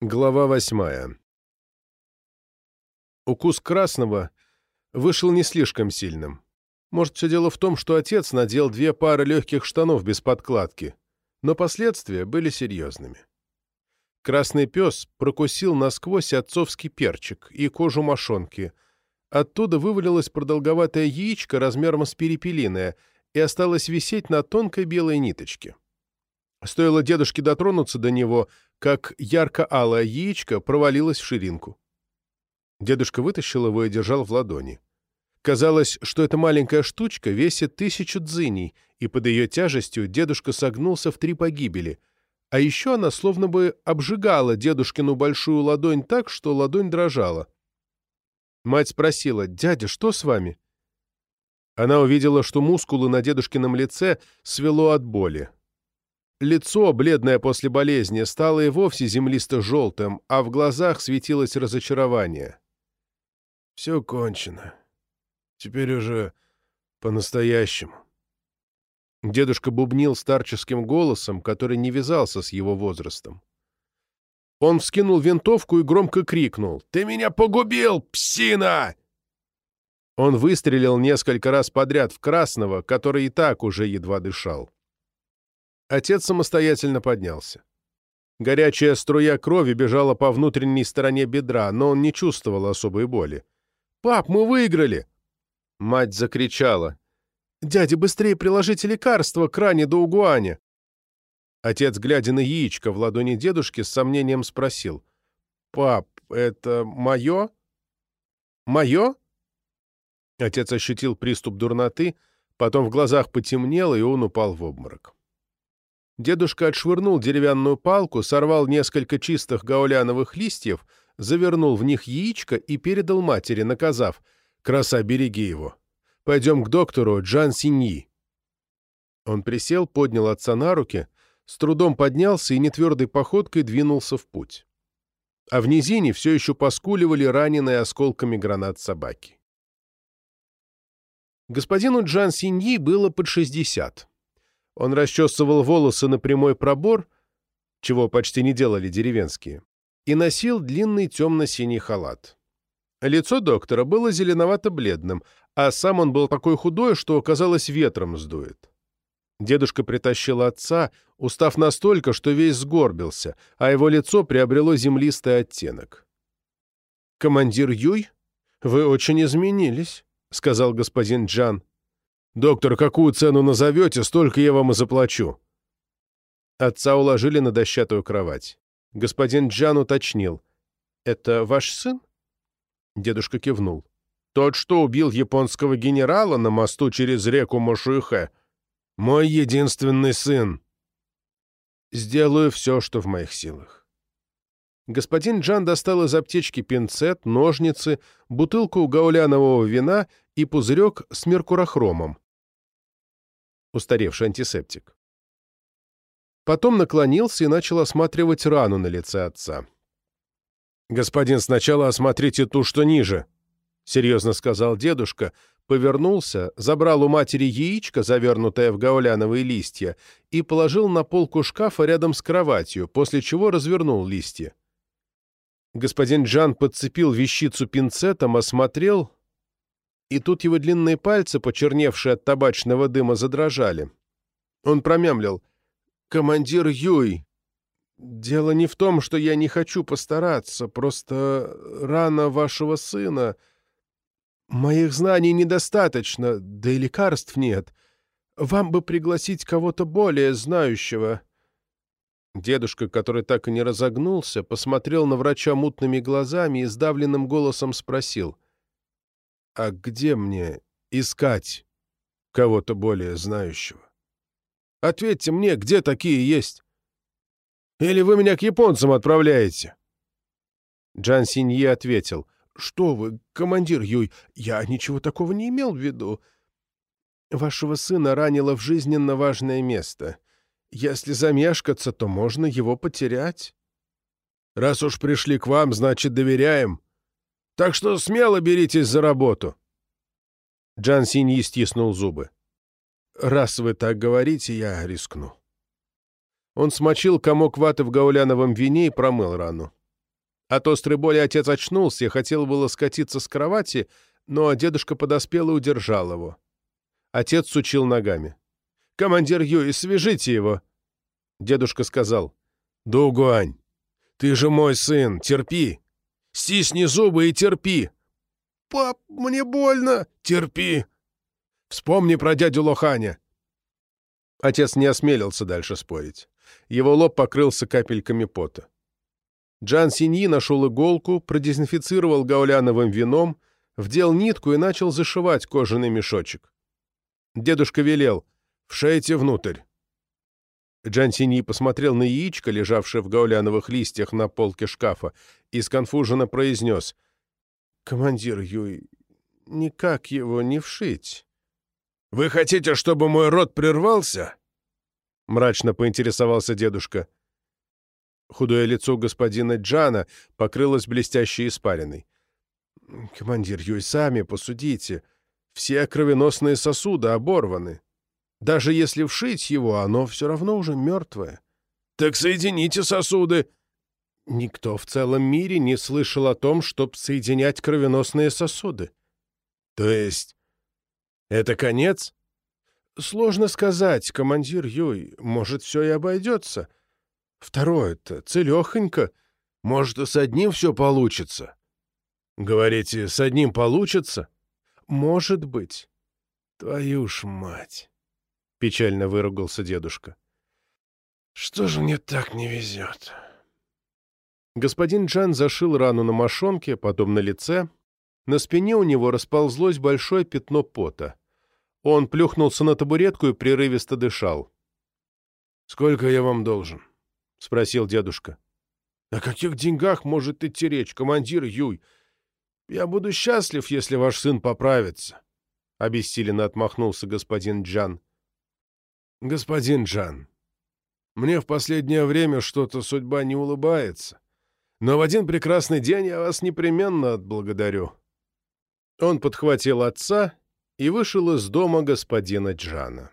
Глава восьмая. Укус красного вышел не слишком сильным. Может, все дело в том, что отец надел две пары легких штанов без подкладки, но последствия были серьезными. Красный пес прокусил насквозь отцовский перчик и кожу мошонки. Оттуда вывалилось продолговатое яичко размером с перепелиное и осталось висеть на тонкой белой ниточке. Стоило дедушке дотронуться до него, как ярко-алое яичко провалилось в ширинку. Дедушка вытащил его и держал в ладони. Казалось, что эта маленькая штучка весит тысячу дзыней, и под ее тяжестью дедушка согнулся в три погибели, а еще она словно бы обжигала дедушкину большую ладонь так, что ладонь дрожала. Мать спросила, «Дядя, что с вами?» Она увидела, что мускулы на дедушкином лице свело от боли. Лицо, бледное после болезни, стало и вовсе землисто-желтым, а в глазах светилось разочарование. «Все кончено. Теперь уже по-настоящему». Дедушка бубнил старческим голосом, который не вязался с его возрастом. Он вскинул винтовку и громко крикнул. «Ты меня погубил, псина!» Он выстрелил несколько раз подряд в красного, который и так уже едва дышал. Отец самостоятельно поднялся. Горячая струя крови бежала по внутренней стороне бедра, но он не чувствовал особой боли. «Пап, мы выиграли!» Мать закричала. «Дядя, быстрее приложите лекарство к ране до угуаня!» Отец, глядя на яичко в ладони дедушки, с сомнением спросил. «Пап, это мое? Мое?» Отец ощутил приступ дурноты, потом в глазах потемнело, и он упал в обморок. Дедушка отшвырнул деревянную палку, сорвал несколько чистых гауляновых листьев, завернул в них яичко и передал матери, наказав «Краса, береги его. Пойдем к доктору Джан Синьи». Он присел, поднял отца на руки, с трудом поднялся и нетвердой походкой двинулся в путь. А в низине все еще поскуливали раненые осколками гранат собаки. Господину Джан Синьи было под шестьдесят. Он расчесывал волосы на прямой пробор, чего почти не делали деревенские, и носил длинный темно-синий халат. Лицо доктора было зеленовато-бледным, а сам он был такой худой, что, казалось, ветром сдует. Дедушка притащил отца, устав настолько, что весь сгорбился, а его лицо приобрело землистый оттенок. «Командир Юй, вы очень изменились», — сказал господин Джан. «Доктор, какую цену назовете, столько я вам и заплачу». Отца уложили на дощатую кровать. Господин Джан уточнил. «Это ваш сын?» Дедушка кивнул. «Тот, что убил японского генерала на мосту через реку Мошуихэ. Мой единственный сын. Сделаю все, что в моих силах». Господин Джан достал из аптечки пинцет, ножницы, бутылку гаулянового вина и пузырек с меркурохромом устаревший антисептик. Потом наклонился и начал осматривать рану на лице отца. «Господин, сначала осмотрите ту, что ниже», — серьезно сказал дедушка, повернулся, забрал у матери яичко, завернутое в гауляновые листья, и положил на полку шкафа рядом с кроватью, после чего развернул листья. Господин Джан подцепил вещицу пинцетом, осмотрел, и тут его длинные пальцы, почерневшие от табачного дыма, задрожали. Он промямлил. «Командир Юй, дело не в том, что я не хочу постараться, просто рана вашего сына. Моих знаний недостаточно, да и лекарств нет. Вам бы пригласить кого-то более знающего». Дедушка, который так и не разогнулся, посмотрел на врача мутными глазами и сдавленным голосом спросил — а где мне искать кого-то более знающего? Ответьте мне, где такие есть? Или вы меня к японцам отправляете?» Джан Синьи ответил, «Что вы, командир Юй, я ничего такого не имел в виду. Вашего сына ранило в жизненно важное место. Если замешкаться, то можно его потерять. Раз уж пришли к вам, значит, доверяем. Так что смело беритесь за работу. Джан Синьи стиснул зубы. «Раз вы так говорите, я рискну». Он смочил комок ваты в гауляновом вине и промыл рану. От острой боли отец очнулся и хотел было скатиться с кровати, но дедушка подоспел и удержал его. Отец сучил ногами. «Командир Юй, свяжите его!» Дедушка сказал. «Дугуань, ты же мой сын, терпи! Стисни зубы и терпи!» «Пап, мне больно!» «Терпи!» «Вспомни про дядю Лоханя!» Отец не осмелился дальше спорить. Его лоб покрылся капельками пота. Джан Синьи нашел иголку, продезинфицировал гауляновым вином, вдел нитку и начал зашивать кожаный мешочек. Дедушка велел «Вшейте внутрь». Джан Синьи посмотрел на яичко, лежавшее в гауляновых листьях на полке шкафа, и сконфуженно произнес «Командир Юй, никак его не вшить». «Вы хотите, чтобы мой рот прервался?» Мрачно поинтересовался дедушка. Худое лицо господина Джана покрылось блестящей испариной. «Командир Юй, сами посудите. Все кровеносные сосуды оборваны. Даже если вшить его, оно все равно уже мертвое». «Так соедините сосуды!» Никто в целом мире не слышал о том, чтобы соединять кровеносные сосуды. «То есть это конец?» «Сложно сказать, командир Юй. Может, все и обойдется». Второе-то, целехонько. Может, и с одним все получится. Говорите, с одним получится? Может быть. Твою ж мать. Печально выругался дедушка. Что же мне так не везет? Господин Джан зашил рану на мошонке, потом на лице. На спине у него расползлось большое пятно пота. Он плюхнулся на табуретку и прерывисто дышал. «Сколько я вам должен?» — спросил дедушка. «О каких деньгах может идти речь, командир Юй? Я буду счастлив, если ваш сын поправится», — обессиленно отмахнулся господин Джан. «Господин Джан, мне в последнее время что-то судьба не улыбается, но в один прекрасный день я вас непременно отблагодарю». Он подхватил отца и вышел из дома господина Джана.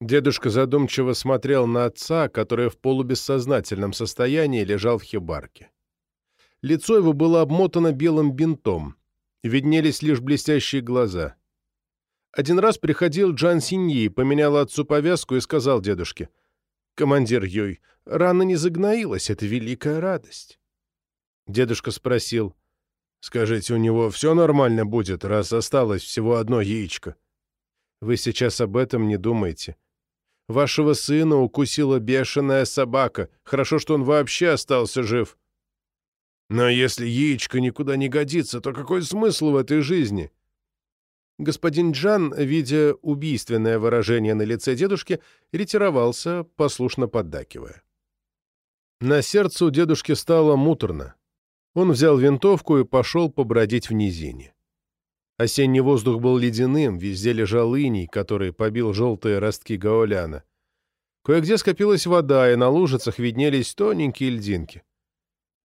Дедушка задумчиво смотрел на отца, который в полубессознательном состоянии лежал в хибарке. Лицо его было обмотано белым бинтом, виднелись лишь блестящие глаза. Один раз приходил Джан Синьи, поменял отцу повязку и сказал дедушке, «Командир Юй, рана не загноилась, это великая радость». Дедушка спросил, «Скажите, у него все нормально будет, раз осталось всего одно яичко?» «Вы сейчас об этом не думаете. Вашего сына укусила бешеная собака. Хорошо, что он вообще остался жив. Но если яичко никуда не годится, то какой смысл в этой жизни? Господин Джан, видя убийственное выражение на лице дедушки, ретировался, послушно поддакивая. На сердце у дедушки стало муторно. Он взял винтовку и пошел побродить в низине. Осенний воздух был ледяным, везде лежал иней, который побил желтые ростки гауляна. Кое-где скопилась вода, и на лужицах виднелись тоненькие льдинки.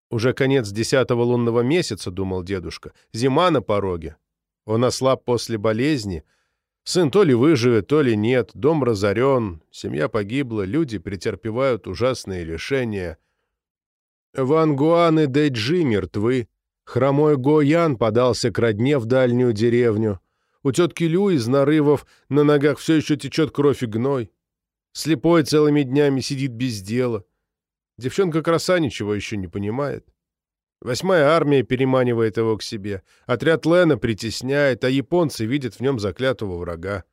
Уже конец десятого лунного месяца, думал дедушка, зима на пороге. Он ослаб после болезни. Сын то ли выживет, то ли нет, дом разорен, семья погибла, люди претерпевают ужасные лишения. Ван Гуан и Дэджи мертвы. Хромой Гоян подался к родне в дальнюю деревню. У тетки Лю из нарывов на ногах все еще течет кровь и гной. Слепой целыми днями сидит без дела. Девчонка-краса ничего еще не понимает. Восьмая армия переманивает его к себе. Отряд Лена притесняет, а японцы видят в нем заклятого врага.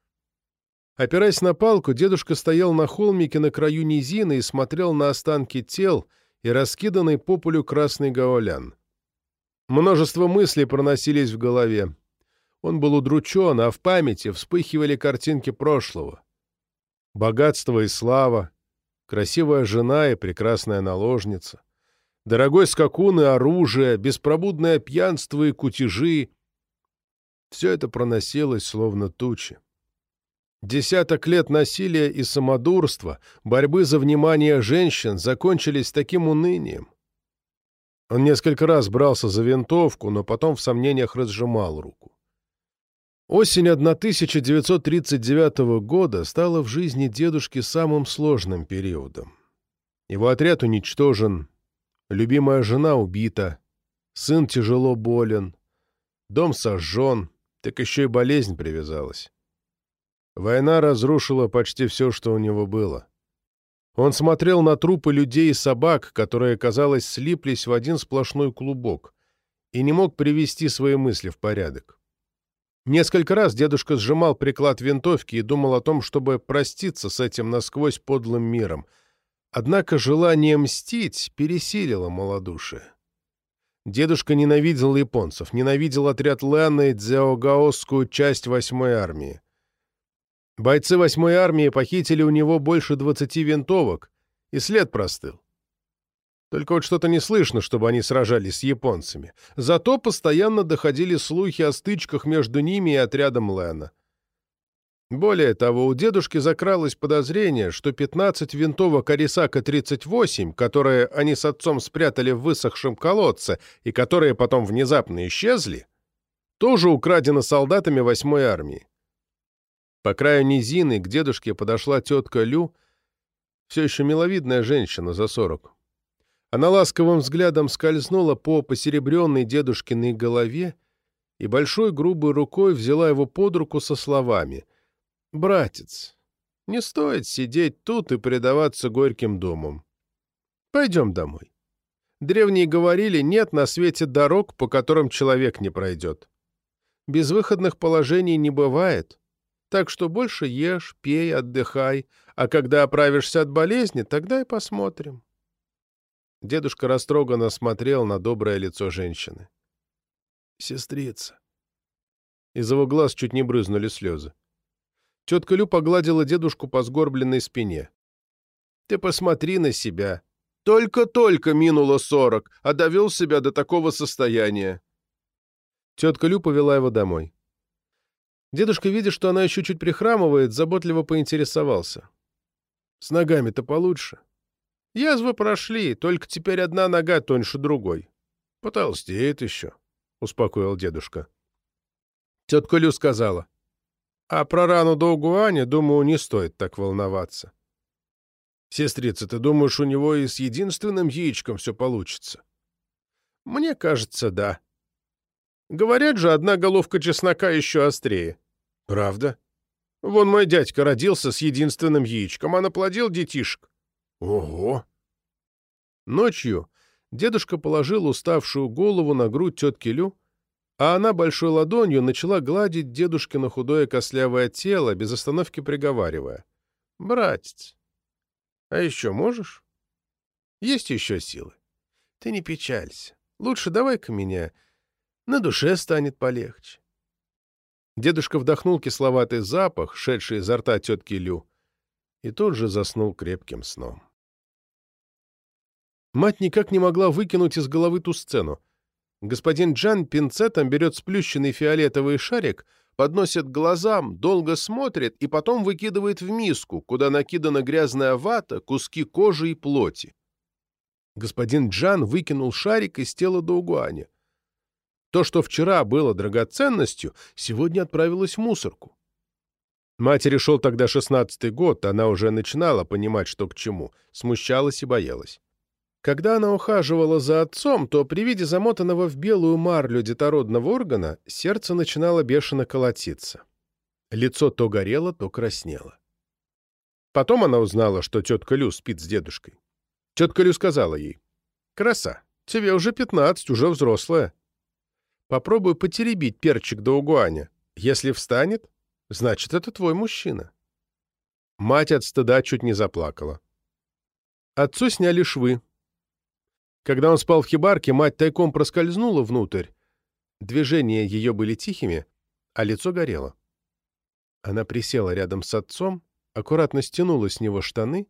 Опираясь на палку, дедушка стоял на холмике на краю низины и смотрел на останки тел и раскиданный по полю красный гаолян. Множество мыслей проносились в голове. Он был удручен, а в памяти вспыхивали картинки прошлого. Богатство и слава, красивая жена и прекрасная наложница, дорогой скакун и оружие, беспробудное пьянство и кутежи. Все это проносилось, словно тучи. Десяток лет насилия и самодурства, борьбы за внимание женщин закончились таким унынием. Он несколько раз брался за винтовку, но потом в сомнениях разжимал руку. Осень 1939 года стала в жизни дедушки самым сложным периодом. Его отряд уничтожен, Любимая жена убита, сын тяжело болен, дом сожжен, так еще и болезнь привязалась. Война разрушила почти все, что у него было. Он смотрел на трупы людей и собак, которые, казалось, слиплись в один сплошной клубок, и не мог привести свои мысли в порядок. Несколько раз дедушка сжимал приклад винтовки и думал о том, чтобы проститься с этим насквозь подлым миром. Однако желание мстить пересилило малодушие. Дедушка ненавидел японцев, ненавидел отряд Лэна и Дзяогаосскую часть 8-й армии. Бойцы 8-й армии похитили у него больше 20 винтовок, и след простыл. Только вот что-то не слышно, чтобы они сражались с японцами. Зато постоянно доходили слухи о стычках между ними и отрядом Лена. Более того, у дедушки закралось подозрение, что 15 винтовок Арисака-38, которые они с отцом спрятали в высохшем колодце и которые потом внезапно исчезли, тоже украдены солдатами 8-й армии. По краю низины к дедушке подошла тетка Лю, все еще миловидная женщина за сорок. Она ласковым взглядом скользнула по посеребренной дедушкиной голове и большой грубой рукой взяла его под руку со словами «Братец, не стоит сидеть тут и предаваться горьким думам. Пойдем домой. Древние говорили, нет на свете дорог, по которым человек не пройдет. Безвыходных положений не бывает. Так что больше ешь, пей, отдыхай, а когда оправишься от болезни, тогда и посмотрим. Дедушка растроганно смотрел на доброе лицо женщины. «Сестрица». Из его глаз чуть не брызнули слезы. Тетка Лю погладила дедушку по сгорбленной спине. «Ты посмотри на себя. Только-только минуло сорок, а довел себя до такого состояния». Тетка Лю повела его домой. Дедушка, видя, что она еще чуть прихрамывает, заботливо поинтересовался. «С ногами-то получше?» «Язвы прошли, только теперь одна нога тоньше другой». «Потолстеет еще», — успокоил дедушка. Тетка Лю сказала. «А про рану до Угуаня, думаю, не стоит так волноваться». «Сестрица, ты думаешь, у него и с единственным яичком все получится?» «Мне кажется, да. Говорят же, одна головка чеснока еще острее». Правда? Вон мой дядька родился с единственным яичком, а наплодил детишек. Ого! Ночью дедушка положил уставшую голову на грудь тетки Лю, а она большой ладонью начала гладить дедушкино худое костлявое тело, без остановки приговаривая. «Братец, а еще можешь? Есть еще силы. Ты не печалься. Лучше давай-ка меня. На душе станет полегче. Дедушка вдохнул кисловатый запах, шедший изо рта тетки Лю, и тут же заснул крепким сном. Мать никак не могла выкинуть из головы ту сцену. Господин Джан пинцетом берет сплющенный фиолетовый шарик, подносит глазам, долго смотрит и потом выкидывает в миску, куда накидана грязная вата, куски кожи и плоти. Господин Джан выкинул шарик из тела Доугуаня. То, что вчера было драгоценностью, сегодня отправилось в мусорку. Матери шел тогда шестнадцатый год, она уже начинала понимать, что к чему, смущалась и боялась. Когда она ухаживала за отцом, то при виде замотанного в белую марлю детородного органа сердце начинало бешено колотиться. Лицо то горело, то краснело. Потом она узнала, что тетка Лю спит с дедушкой. Тетка Лю сказала ей, «Краса, тебе уже пятнадцать, уже взрослая. Попробуй потеребить перчик до угуаня. Если встанет, значит, это твой мужчина. Мать от стыда чуть не заплакала. Отцу сняли швы. Когда он спал в хибарке, мать тайком проскользнула внутрь. Движения ее были тихими, а лицо горело. Она присела рядом с отцом, аккуратно стянула с него штаны.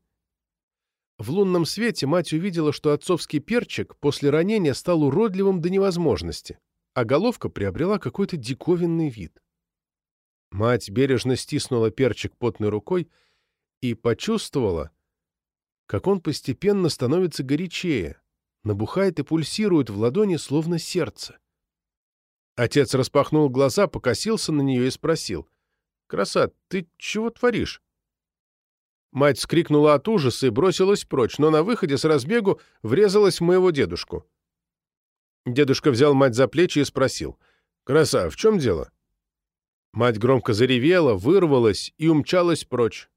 В лунном свете мать увидела, что отцовский перчик после ранения стал уродливым до невозможности а головка приобрела какой-то диковинный вид. Мать бережно стиснула перчик потной рукой и почувствовала, как он постепенно становится горячее, набухает и пульсирует в ладони, словно сердце. Отец распахнул глаза, покосился на нее и спросил, «Краса, ты чего творишь?» Мать скрикнула от ужаса и бросилась прочь, но на выходе с разбегу врезалась в моего дедушку. Дедушка взял мать за плечи и спросил. «Краса, в чем дело?» Мать громко заревела, вырвалась и умчалась прочь.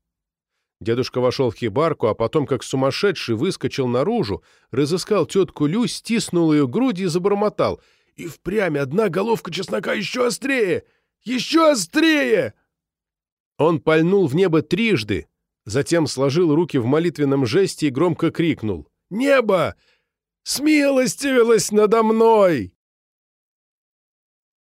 Дедушка вошел в хибарку, а потом, как сумасшедший, выскочил наружу, разыскал тетку Лю, стиснул ее груди и забормотал. «И впрямь одна головка чеснока еще острее! Еще острее!» Он пальнул в небо трижды, затем сложил руки в молитвенном жесте и громко крикнул. «Небо! Смилостивилось надо мной!»